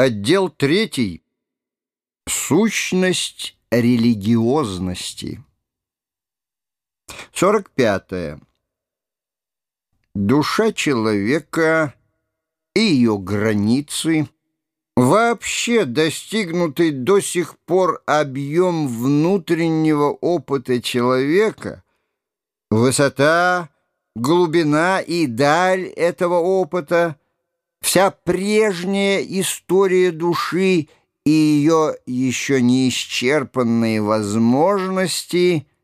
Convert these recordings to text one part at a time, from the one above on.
Отдел третий. Сущность религиозности. 45. Душа человека и ее границы, вообще достигнутый до сих пор объем внутреннего опыта человека, высота, глубина и даль этого опыта — Вся прежняя история души и ее еще не исчерпанные возможности —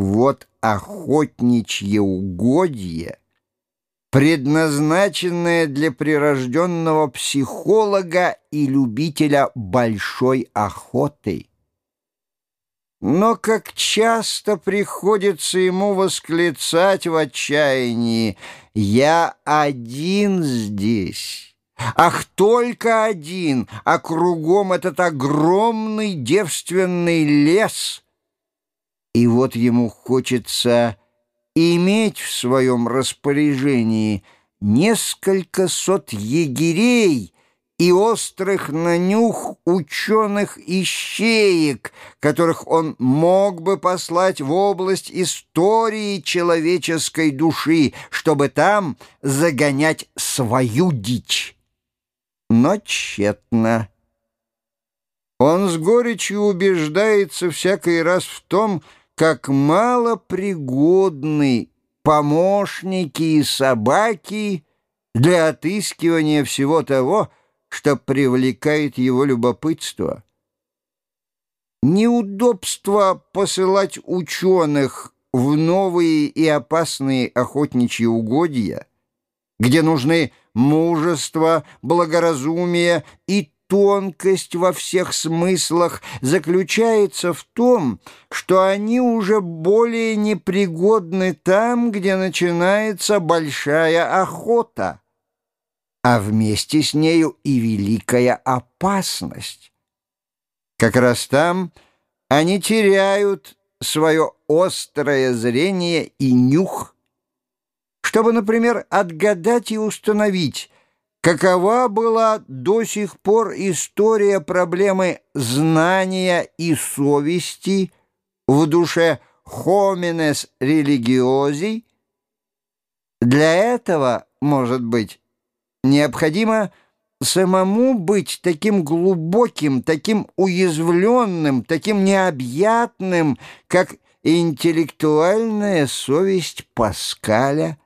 вот охотничье угодье, предназначенное для прирожденного психолога и любителя большой охоты. Но как часто приходится ему восклицать в отчаянии «Я один здесь». Ах, только один, а кругом этот огромный девственный лес. И вот ему хочется иметь в своем распоряжении несколько сот егерей — и острых на нюх ученых-ищеек, которых он мог бы послать в область истории человеческой души, чтобы там загонять свою дичь. Но тщетно. Он с горечью убеждается всякий раз в том, как мало пригодны помощники и собаки для отыскивания всего того, что привлекает его любопытство. Неудобство посылать ученых в новые и опасные охотничьи угодья, где нужны мужество, благоразумие и тонкость во всех смыслах заключается в том, что они уже более непригодны там, где начинается большая охота а вместе с нею и великая опасность. Как раз там они теряют свое острое зрение и нюх, чтобы, например, отгадать и установить, какова была до сих пор история проблемы знания и совести в душе «homines religiosi», для этого, может быть, Необходимо самому быть таким глубоким, таким уязвленным, таким необъятным, как интеллектуальная совесть Паскаля.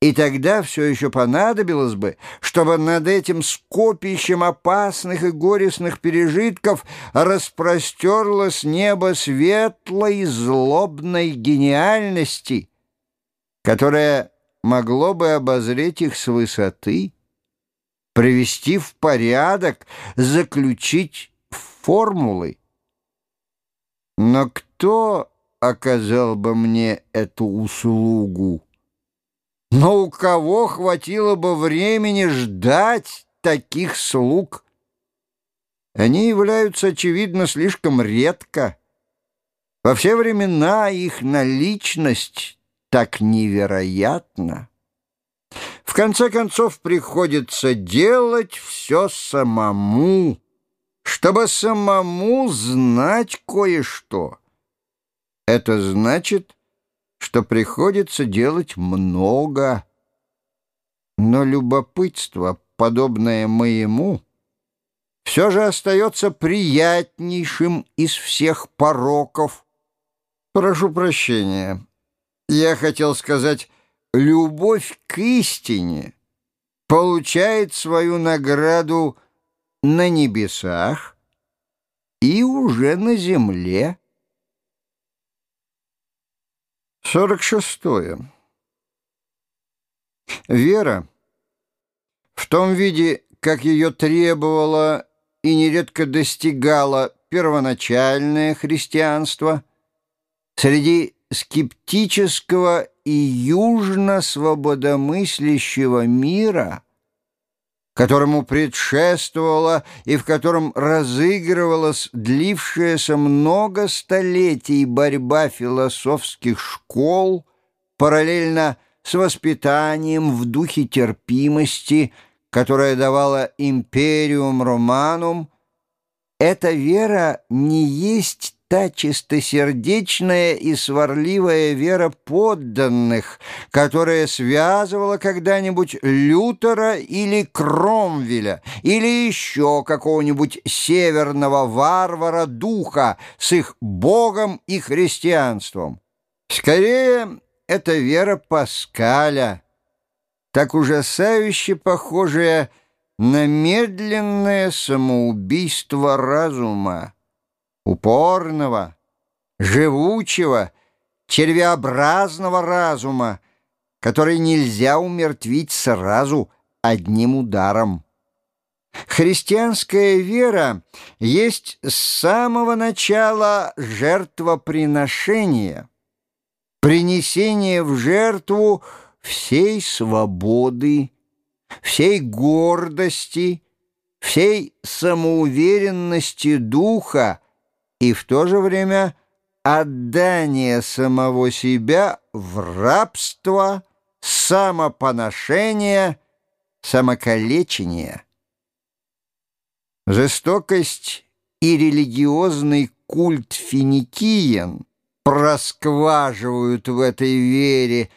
И тогда все еще понадобилось бы, чтобы над этим скопищем опасных и горестных пережитков распростерлось небо светлой злобной гениальности, которая могло бы обозреть их с высоты, привести в порядок, заключить формулы. Но кто оказал бы мне эту услугу? Но у кого хватило бы времени ждать таких слуг? Они являются, очевидно, слишком редко. Во все времена их наличность так невероятно. В конце концов, приходится делать все самому, чтобы самому знать кое-что. Это значит, что приходится делать много. Но любопытство, подобное моему, все же остается приятнейшим из всех пороков. Прошу прощения. Я хотел сказать, любовь к истине получает свою награду на небесах и уже на земле. 46. Вера в том виде, как ее требовало и нередко достигало первоначальное христианство, среди скептического и южно-свободомыслящего мира, которому предшествовала и в котором разыгрывалась длившаяся много столетий борьба философских школ, параллельно с воспитанием в духе терпимости которая давала империум романум, эта вера не есть та чистосердечная и сварливая вера подданных, которая связывала когда-нибудь Лютера или Кромвеля, или еще какого-нибудь северного варвара духа с их Богом и христианством. Скорее, это вера Паскаля, так ужасающе похожая на медленное самоубийство разума упорного, живучего, червеобразного разума, который нельзя умертвить сразу одним ударом. Христианская вера есть с самого начала жертвоприношение, принесение в жертву всей свободы, всей гордости, всей самоуверенности духа, и в то же время отдание самого себя в рабство, самопоношение, самокалечение. Жестокость и религиозный культ финикиен проскваживают в этой вере,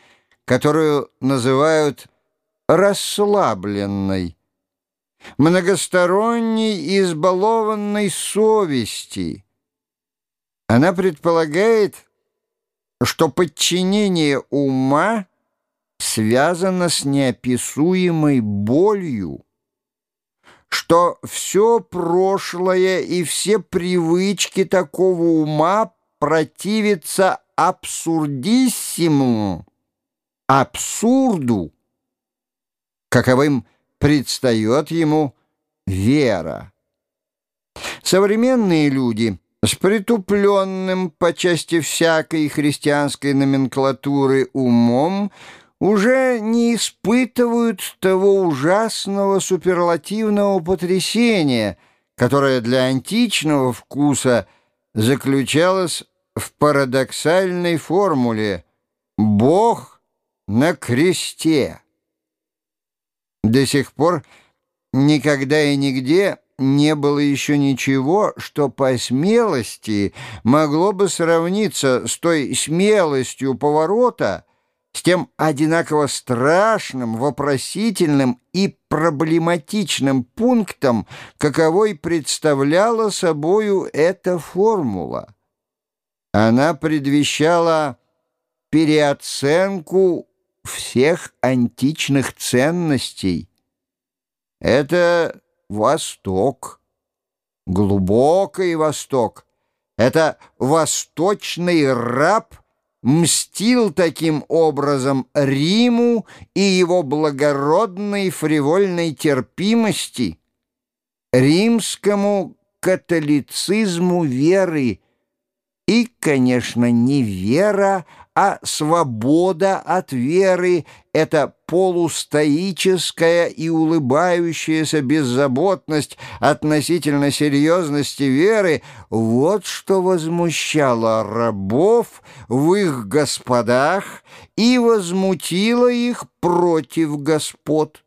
которую называют расслабленной, многосторонней избалованной совести – она предполагает, что подчинение ума связано с неописуемой болью, что все прошлое и все привычки такого ума противятся абсурдиссимуму, абсурду, каковым предстает ему вера. Современные люди — с притупленным по части всякой христианской номенклатуры умом уже не испытывают того ужасного суперлативного потрясения, которое для античного вкуса заключалось в парадоксальной формуле «Бог на кресте». До сих пор никогда и нигде не было еще ничего, что по смелости могло бы сравниться с той смелостью поворота, с тем одинаково страшным, вопросительным и проблематичным пунктом, каковой представляла собою эта формула. Она предвещала переоценку всех античных ценностей. Это Восток, глубокий Восток. Это восточный раб мстил таким образом Риму и его благородной фривольной терпимости, римскому католицизму веры и, конечно, не вера, а свобода от веры — это полустоическая и улыбающаяся беззаботность относительно серьезности веры — вот что возмущало рабов в их господах и возмутило их против господ.